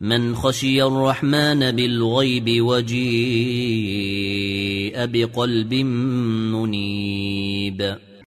من خشي الرحمن بالغيب وجيء بقلب منيب.